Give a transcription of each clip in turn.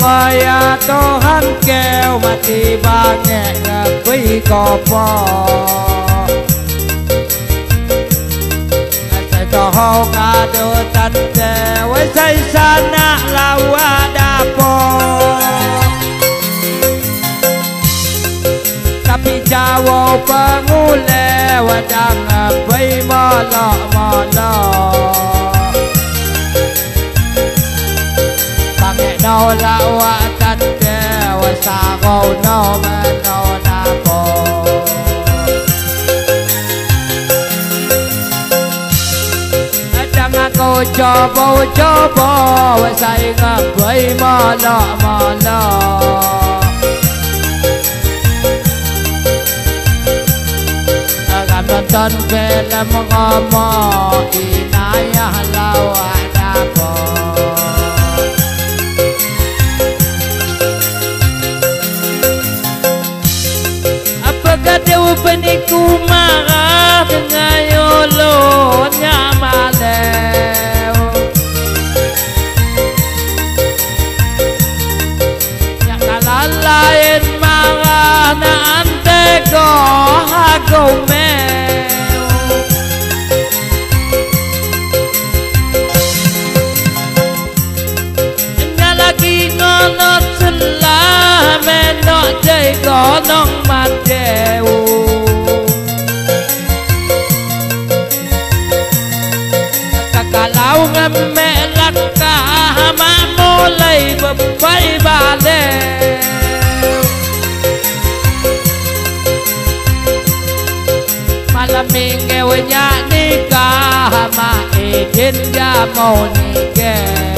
vai to hắn kêu mati bange ngapi kopo Sa ho ngado tante Wasay sana lawada po Tapi jawo pengule Wadang ngapi mò molo la wa tan ke wa sa go no ma no na po Adang ako chobo chobo wa sai nga bai ma la ma la Agam nonton film ngomo inayah lawa dapo gonong mateu Kakalau ngame đi hama mulai bebai balik Malam màu nikah kèo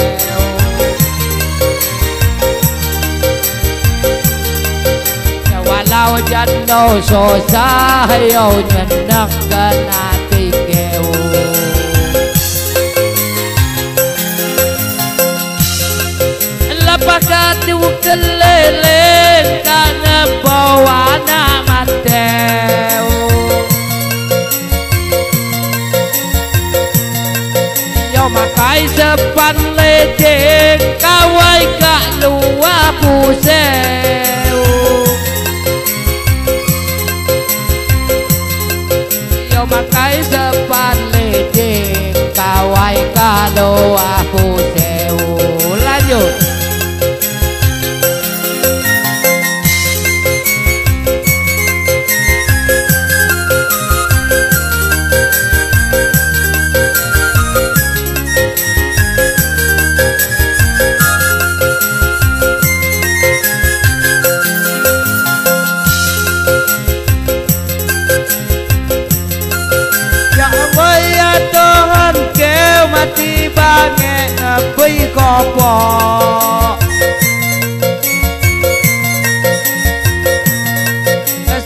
izin ya mau nikah walau jando susah yo nyendak kena tikeu Lapakah tu keleleng kana bawa nama teu Yo makai sepan leceng kawai kak luar sen.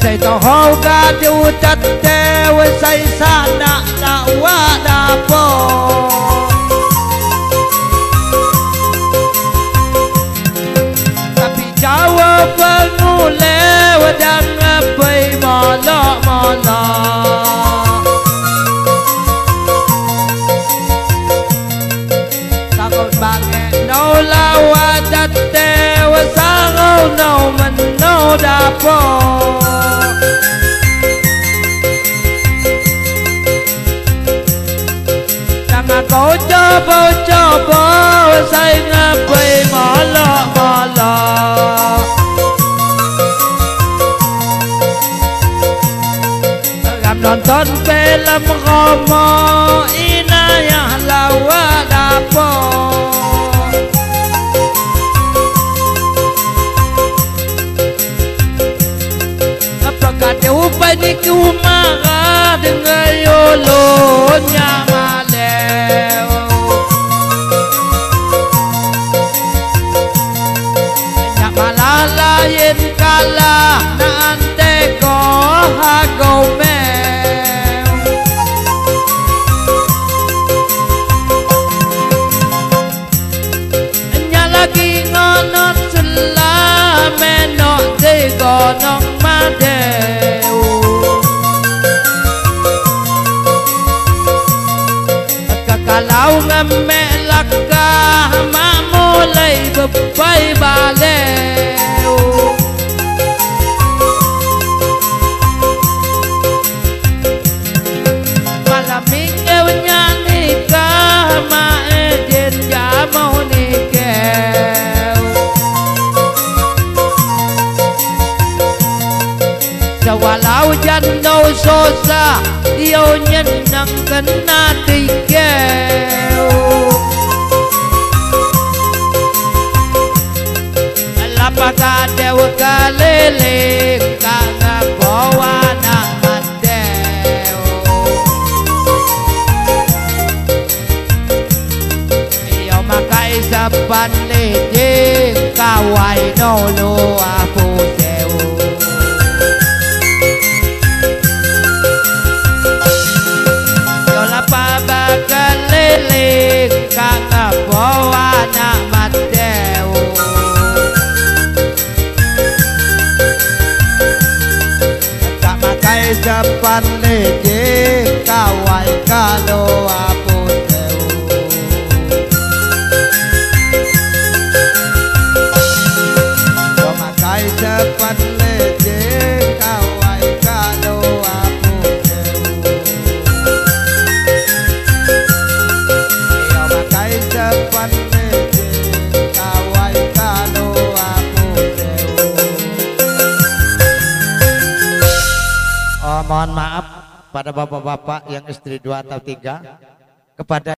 Say to ho ga du tat te we say sa na na wa da po Tapi jawa pengule wadang ngapui molo molo no la wa da te wa sa ngo no man no da po Tanga ko cho bo cho bo sai nga pe ma lo ma lo Gam non ton pe lam go mo ina ya la wa da po paniku dengan yolonya kalau mô lấy mamu bay bà baleu Walau jano sosa Yêu nhân năng kena tikeu Lapaka đeo yêu mà bawa ng mandeo lê makaisa ca hoài no luwa à makai sepan leje kawai Oh, mohon maaf pada bapak-bapak yang istri dua atau tiga kepada